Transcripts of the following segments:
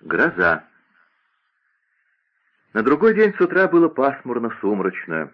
Гроза. На другой день с утра было пасмурно-сумрачно.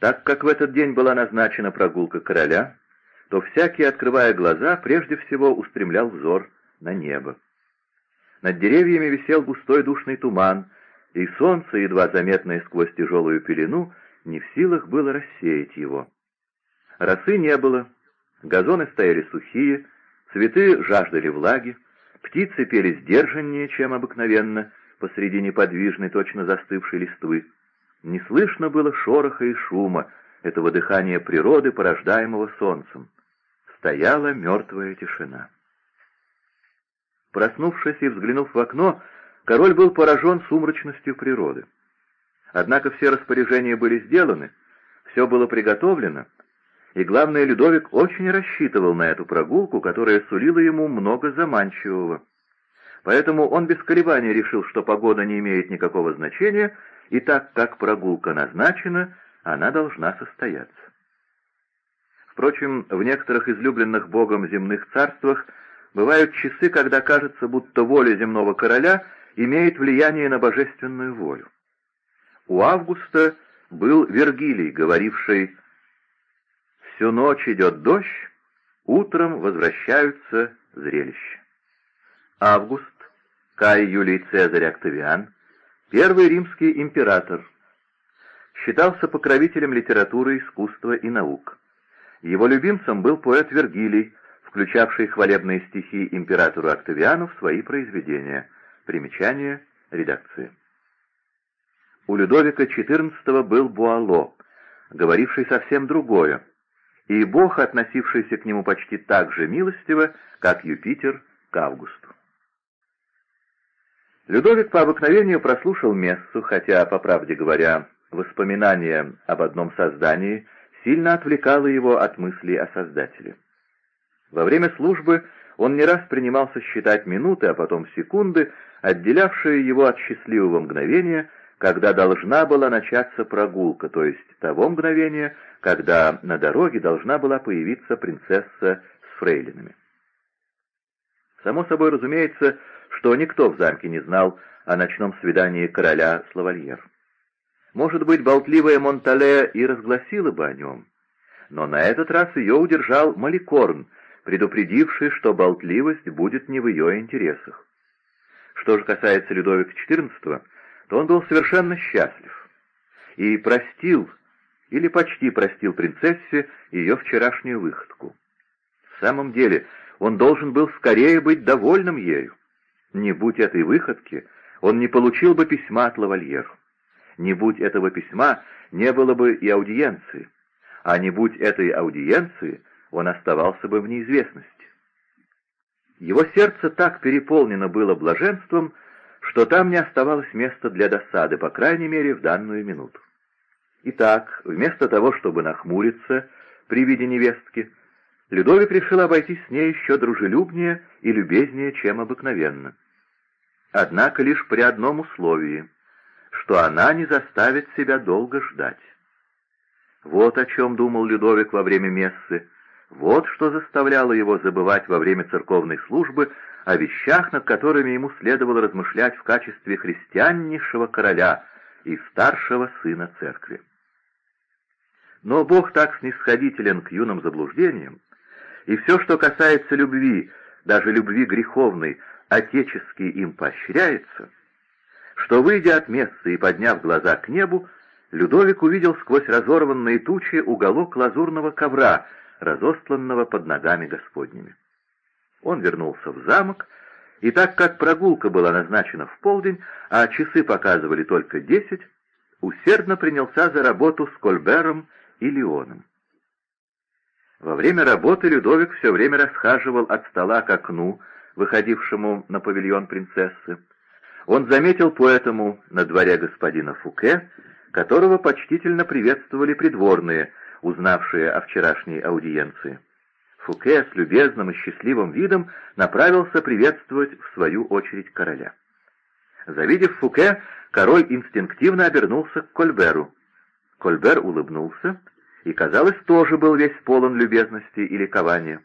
Так как в этот день была назначена прогулка короля, то всякий, открывая глаза, прежде всего устремлял взор на небо. Над деревьями висел густой душный туман, и солнце, едва заметное сквозь тяжелую пелену, не в силах было рассеять его. Росы не было, газоны стояли сухие, цветы жаждали влаги, птицы пели сдержаннее, чем обыкновенно, посреди неподвижной, точно застывшей листвы. Не слышно было шороха и шума, этого дыхания природы, порождаемого солнцем. Стояла мертвая тишина. Проснувшись и взглянув в окно, король был поражен сумрачностью природы. Однако все распоряжения были сделаны, все было приготовлено, и, главное, Людовик очень рассчитывал на эту прогулку, которая сулила ему много заманчивого. Поэтому он без колебаний решил, что погода не имеет никакого значения, и так как прогулка назначена, она должна состояться. Впрочем, в некоторых излюбленных Богом земных царствах бывают часы, когда кажется, будто воля земного короля имеет влияние на божественную волю. У Августа был Вергилий, говоривший «Всю ночь идет дождь, утром возвращаются зрелища». Август, Кай Юлий Цезарь Октавиан, первый римский император, считался покровителем литературы, искусства и наук. Его любимцем был поэт Вергилий, включавший хвалебные стихи императору Октавиану в свои произведения. Примечание редакции. У Людовика XIV был Буало, говоривший совсем другое, и бог, относившийся к нему почти так же милостиво, как Юпитер к Августу. Людовик по обыкновению прослушал мессу, хотя, по правде говоря, воспоминание об одном создании сильно отвлекало его от мыслей о Создателе. Во время службы он не раз принимался считать минуты, а потом секунды, отделявшие его от счастливого мгновения, когда должна была начаться прогулка, то есть того мгновения, когда на дороге должна была появиться принцесса с фрейлинами. Само собой разумеется, что никто в замке не знал о ночном свидании короля с лавальер. Может быть, болтливая Монтале и разгласила бы о нем, но на этот раз ее удержал Маликорн, предупредивший, что болтливость будет не в ее интересах. Что же касается Людовика XIV, то он был совершенно счастлив и простил, или почти простил принцессе ее вчерашнюю выходку. В самом деле, он должен был скорее быть довольным ею. Не будь этой выходки, он не получил бы письма от лавальер. Не будь этого письма, не было бы и аудиенции. А не будь этой аудиенции, он оставался бы в неизвестности. Его сердце так переполнено было блаженством, что там не оставалось места для досады, по крайней мере, в данную минуту. Итак, вместо того, чтобы нахмуриться при виде невестки, Людовик решил обойтись с ней еще дружелюбнее и любезнее, чем обыкновенно. Однако лишь при одном условии, что она не заставит себя долго ждать. Вот о чем думал Людовик во время мессы, вот что заставляло его забывать во время церковной службы о вещах, над которыми ему следовало размышлять в качестве христианнейшего короля и старшего сына церкви. Но Бог так снисходителен к юным заблуждениям, и все, что касается любви, даже любви греховной, отечески им поощряется, что, выйдя от места и подняв глаза к небу, Людовик увидел сквозь разорванные тучи уголок лазурного ковра, разостланного под ногами Господними. Он вернулся в замок, и так как прогулка была назначена в полдень, а часы показывали только десять, усердно принялся за работу с Кольбером и Леоном. Во время работы Людовик все время расхаживал от стола к окну, выходившему на павильон принцессы. Он заметил поэтому на дворе господина Фуке, которого почтительно приветствовали придворные, узнавшие о вчерашней аудиенции. Фуке с любезным и счастливым видом направился приветствовать в свою очередь короля. Завидев Фуке, король инстинктивно обернулся к Кольберу. Кольбер улыбнулся и, казалось, тоже был весь полон любезности и ликования.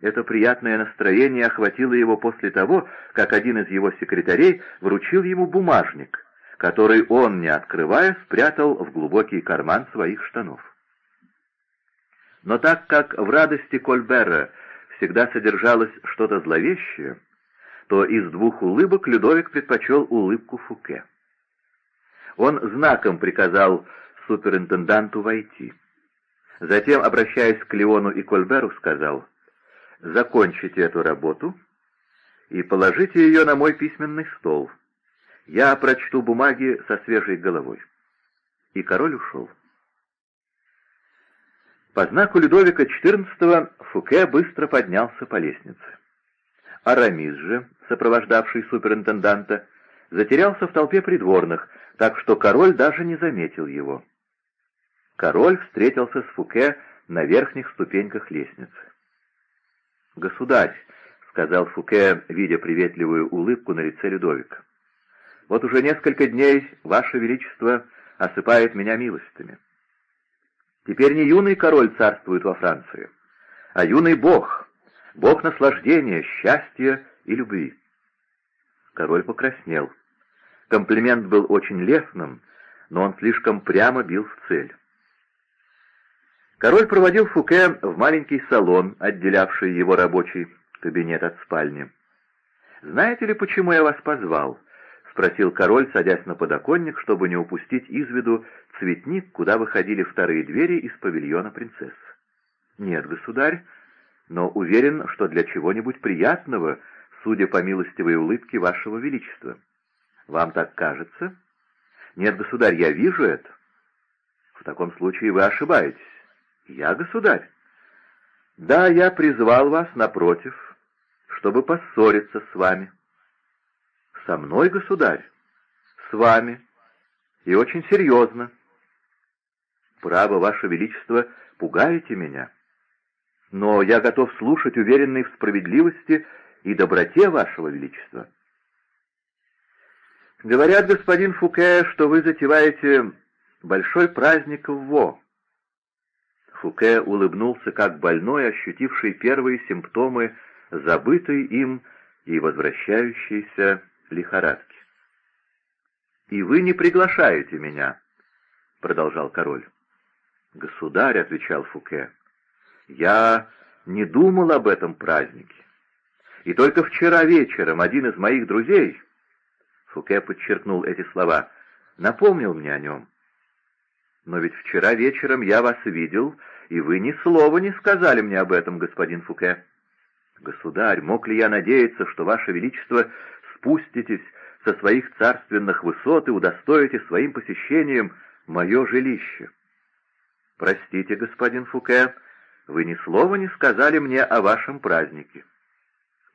Это приятное настроение охватило его после того, как один из его секретарей вручил ему бумажник, который он, не открывая, спрятал в глубокий карман своих штанов. Но так как в радости Кольбера всегда содержалось что-то зловещее, то из двух улыбок Людовик предпочел улыбку Фуке. Он знаком приказал суперинтенданту войти. Затем, обращаясь к Леону и Кольберу, сказал, «Закончите эту работу и положите ее на мой письменный стол. Я прочту бумаги со свежей головой». И король ушел. По знаку Людовика XIV Фуке быстро поднялся по лестнице. Арамис же, сопровождавший суперинтенданта, затерялся в толпе придворных, так что король даже не заметил его. Король встретился с Фуке на верхних ступеньках лестницы. «Государь», — сказал Фуке, видя приветливую улыбку на лице Людовика, — «вот уже несколько дней Ваше Величество осыпает меня милостями. Теперь не юный король царствует во Франции, а юный бог, бог наслаждения, счастья и любви». Король покраснел. Комплимент был очень лестным, но он слишком прямо бил в цель. Король проводил Фуке в маленький салон, отделявший его рабочий кабинет от спальни. «Знаете ли, почему я вас позвал?» — спросил король, садясь на подоконник, чтобы не упустить из виду цветник, куда выходили вторые двери из павильона принцессы. «Нет, государь, но уверен, что для чего-нибудь приятного, судя по милостивой улыбке вашего величества. Вам так кажется?» «Нет, государь, я вижу это». «В таком случае вы ошибаетесь. «Я государь?» «Да, я призвал вас, напротив, чтобы поссориться с вами». «Со мной, государь?» «С вами. И очень серьезно». «Право, ваше величество, пугаете меня. Но я готов слушать, уверенный в справедливости и доброте вашего величества». «Говорят, господин Фуке, что вы затеваете большой праздник в Во». Фуке улыбнулся как больной, ощутивший первые симптомы забытой им и возвращающейся лихорадки. «И вы не приглашаете меня», — продолжал король. «Государь», — отвечал Фуке, — «я не думал об этом празднике. И только вчера вечером один из моих друзей, Фуке подчеркнул эти слова, напомнил мне о нем. Но ведь вчера вечером я вас видел и вы ни слова не сказали мне об этом, господин Фуке. Государь, мог ли я надеяться, что ваше величество спуститесь со своих царственных высот и удостоите своим посещением мое жилище? Простите, господин Фуке, вы ни слова не сказали мне о вашем празднике.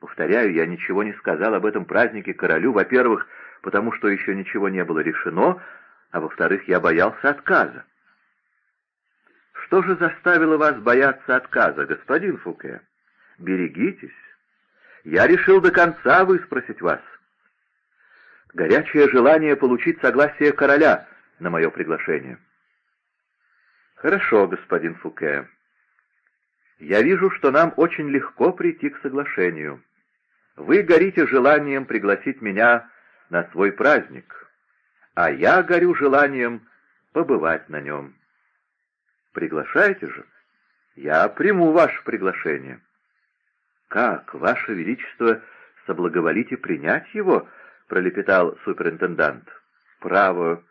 Повторяю, я ничего не сказал об этом празднике королю, во-первых, потому что еще ничего не было решено, а во-вторых, я боялся отказа. Что же заставило вас бояться отказа, господин Фуке? Берегитесь. Я решил до конца выспросить вас. Горячее желание получить согласие короля на мое приглашение. Хорошо, господин Фуке. Я вижу, что нам очень легко прийти к соглашению. Вы горите желанием пригласить меня на свой праздник, а я горю желанием побывать на нем. Приглашайте же. Я приму ваше приглашение. Как, ваше величество, соблаговолите принять его? Пролепетал суперинтендант. Право,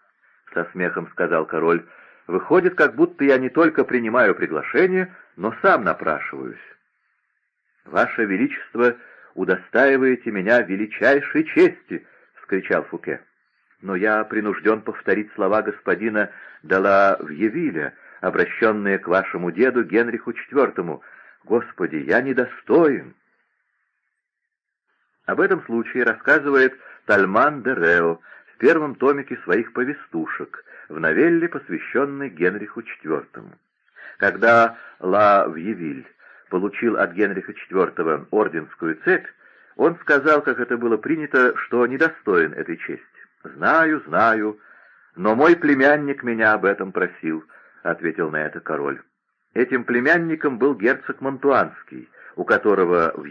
со смехом сказал король. Выходит, как будто я не только принимаю приглашение, но сам напрашиваюсь. Ваше величество удостаиваете меня величайшей чести, вскричал Фуке. Но я принужден повторить слова господина Дала Вьевиля, обращенные к вашему деду Генриху IV. Господи, я недостоин!» Об этом случае рассказывает Тальман де Рео в первом томике своих повестушек, в новелле, посвященной Генриху IV. Когда Ла Вьевиль получил от Генриха IV орденскую цепь, он сказал, как это было принято, что недостоин этой чести. «Знаю, знаю, но мой племянник меня об этом просил. — ответил на это король. Этим племянником был герцог Монтуанский, у которого в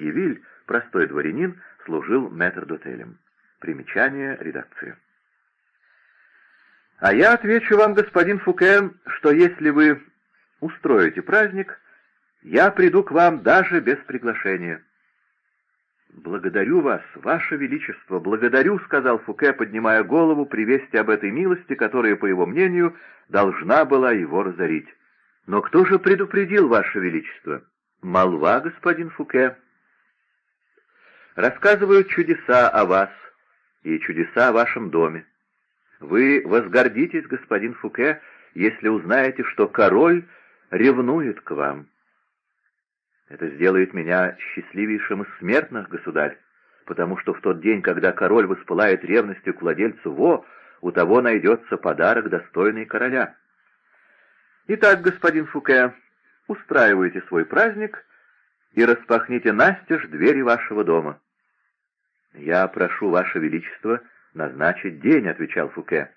простой дворянин служил метрдотелем. Примечание редакции. А я отвечу вам, господин Фуке, что если вы устроите праздник, я приду к вам даже без приглашения. «Благодарю вас, ваше величество, благодарю», — сказал Фуке, поднимая голову при вести об этой милости, которая, по его мнению, должна была его разорить. «Но кто же предупредил, ваше величество?» «Молва, господин Фуке». «Рассказывают чудеса о вас и чудеса о вашем доме. Вы возгордитесь, господин Фуке, если узнаете, что король ревнует к вам». Это сделает меня счастливейшим из смертных, государь, потому что в тот день, когда король воспылает ревностью к владельцу Во, у того найдется подарок, достойный короля. Итак, господин Фуке, устраивайте свой праздник и распахните настежь двери вашего дома. «Я прошу, Ваше Величество, назначить день», — отвечал Фуке.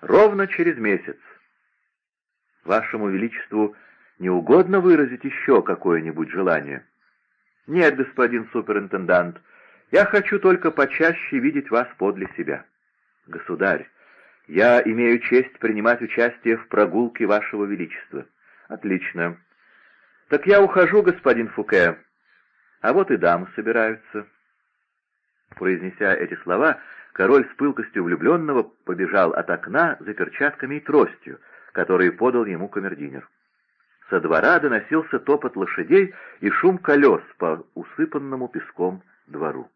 «Ровно через месяц. Вашему Величеству не угодно выразить еще какое-нибудь желание?» «Нет, господин суперинтендант, я хочу только почаще видеть вас подле себя. Государь, я имею честь принимать участие в прогулке вашего величества». «Отлично. Так я ухожу, господин Фуке. А вот и дамы собираются». Произнеся эти слова, король с пылкостью влюбленного побежал от окна за перчатками и тростью, которые подал ему камердинер. Со двора доносился топот лошадей и шум колес по усыпанному песком двору.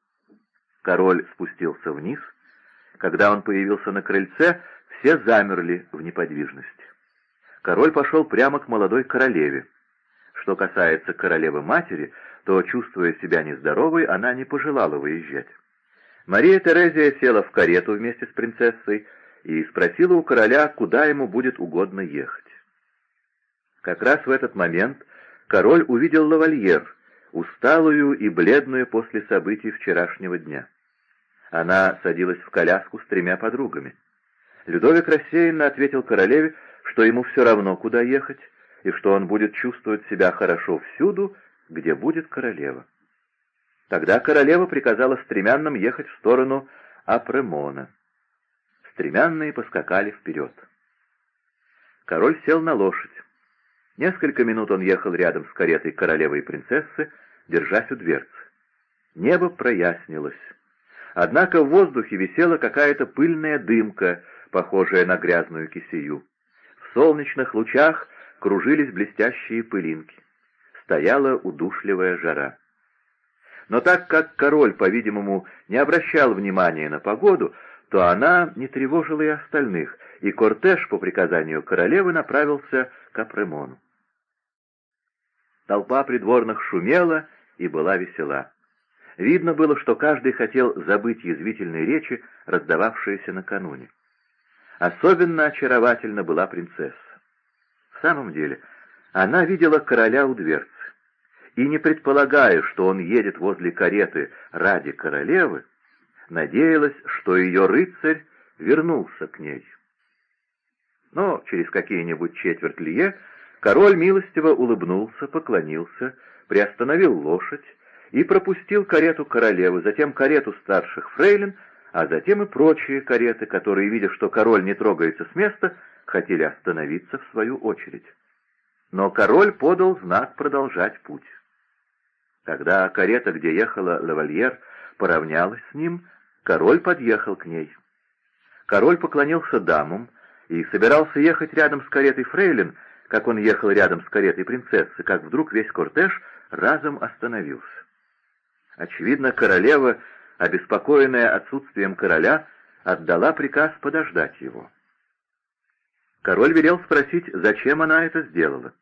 Король спустился вниз. Когда он появился на крыльце, все замерли в неподвижности. Король пошел прямо к молодой королеве. Что касается королевы-матери, то, чувствуя себя нездоровой, она не пожелала выезжать. Мария Терезия села в карету вместе с принцессой и спросила у короля, куда ему будет угодно ехать. Как раз в этот момент король увидел лавальер, усталую и бледную после событий вчерашнего дня. Она садилась в коляску с тремя подругами. Людовик рассеянно ответил королеве, что ему все равно, куда ехать, и что он будет чувствовать себя хорошо всюду, где будет королева. Тогда королева приказала стремянным ехать в сторону Апремона. Стремянные поскакали вперед. Король сел на лошадь. Несколько минут он ехал рядом с каретой королевы и принцессы, держась у дверцы. Небо прояснилось. Однако в воздухе висела какая-то пыльная дымка, похожая на грязную кисею. В солнечных лучах кружились блестящие пылинки. Стояла удушливая жара. Но так как король, по-видимому, не обращал внимания на погоду, то она не тревожила и остальных, и кортеж по приказанию королевы направился к Апремону. Толпа придворных шумела и была весела. Видно было, что каждый хотел забыть язвительные речи, раздававшиеся накануне. Особенно очаровательна была принцесса. В самом деле, она видела короля у дверцы, и, не предполагая, что он едет возле кареты ради королевы, надеялась, что ее рыцарь вернулся к ней. Но через какие-нибудь четверть лье Король милостиво улыбнулся, поклонился, приостановил лошадь и пропустил карету королевы, затем карету старших фрейлин, а затем и прочие кареты, которые, видя, что король не трогается с места, хотели остановиться в свою очередь. Но король подал знак продолжать путь. Когда карета, где ехала лавальер, поравнялась с ним, король подъехал к ней. Король поклонился дамам и собирался ехать рядом с каретой фрейлин, как он ехал рядом с каретой принцессы, как вдруг весь кортеж разом остановился. Очевидно, королева, обеспокоенная отсутствием короля, отдала приказ подождать его. Король велел спросить, зачем она это сделала.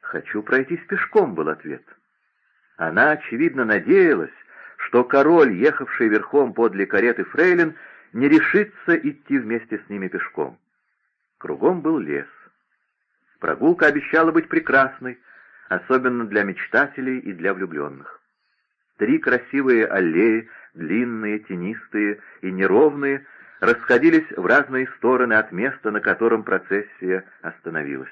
«Хочу пройтись пешком», — был ответ. Она, очевидно, надеялась, что король, ехавший верхом подле кареты Фрейлин, не решится идти вместе с ними пешком. Кругом был лес. Прогулка обещала быть прекрасной, особенно для мечтателей и для влюбленных. Три красивые аллеи, длинные, тенистые и неровные, расходились в разные стороны от места, на котором процессия остановилась.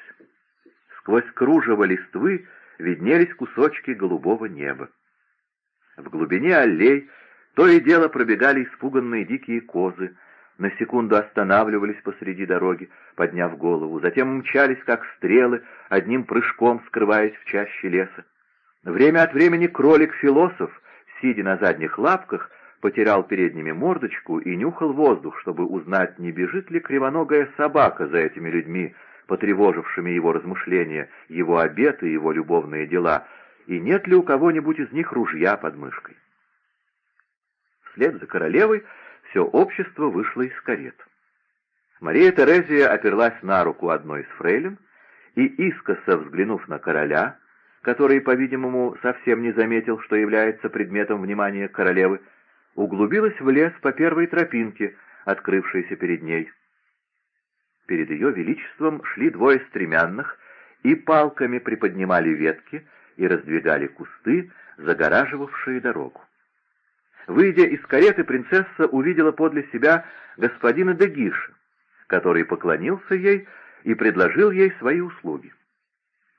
Сквозь кружево листвы виднелись кусочки голубого неба. В глубине аллей то и дело пробегали испуганные дикие козы, на секунду останавливались посреди дороги, подняв голову, затем мчались, как стрелы, одним прыжком скрываясь в чаще леса. Время от времени кролик-философ, сидя на задних лапках, потерял перед ними мордочку и нюхал воздух, чтобы узнать, не бежит ли кривоногая собака за этими людьми, потревожившими его размышления, его обеты его любовные дела, и нет ли у кого-нибудь из них ружья под мышкой. Вслед за королевой все общество вышло из карет. Мария Терезия оперлась на руку одной из фрейлин и, искоса взглянув на короля, который, по-видимому, совсем не заметил, что является предметом внимания королевы, углубилась в лес по первой тропинке, открывшейся перед ней. Перед ее величеством шли двое стремянных и палками приподнимали ветки и раздвигали кусты, загораживавшие дорогу. Выйдя из кареты, принцесса увидела подле себя господина Дегиша, который поклонился ей и предложил ей свои услуги.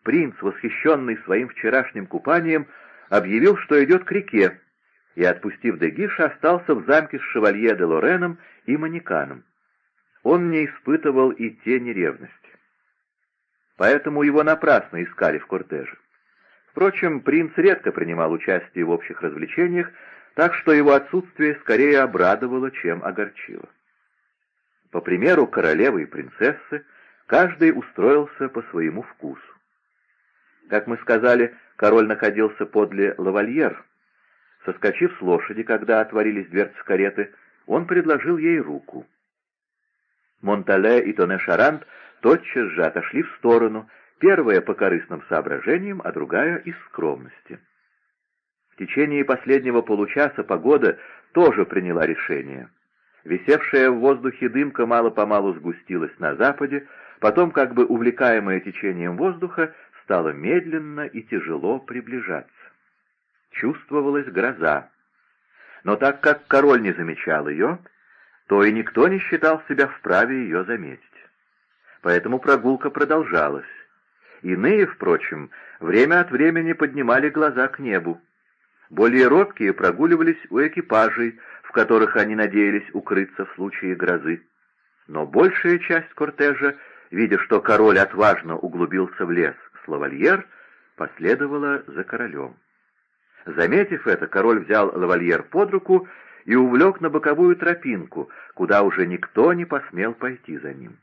Принц, восхищенный своим вчерашним купанием, объявил, что идет к реке, и, отпустив Дегиша, остался в замке с шевалье де Лореном и Манеканом он не испытывал и тени ревности. Поэтому его напрасно искали в кортеже. Впрочем, принц редко принимал участие в общих развлечениях, так что его отсутствие скорее обрадовало, чем огорчило. По примеру королевы и принцессы, каждый устроился по своему вкусу. Как мы сказали, король находился подле лавальер. Соскочив с лошади, когда отворились дверцы кареты, он предложил ей руку. Монтале и Тоне-Шарант тотчас же отошли в сторону, первая по корыстным соображениям, а другая из скромности. В течение последнего получаса погода тоже приняла решение. Висевшая в воздухе дымка мало-помалу сгустилась на западе, потом, как бы увлекаемая течением воздуха, стала медленно и тяжело приближаться. Чувствовалась гроза. Но так как король не замечал ее, то и никто не считал себя вправе ее заметить. Поэтому прогулка продолжалась. Иные, впрочем, время от времени поднимали глаза к небу. Более робкие прогуливались у экипажей, в которых они надеялись укрыться в случае грозы. Но большая часть кортежа, видя, что король отважно углубился в лес лавальер, последовала за королем. Заметив это, король взял лавальер под руку и увлек на боковую тропинку, куда уже никто не посмел пойти за ним.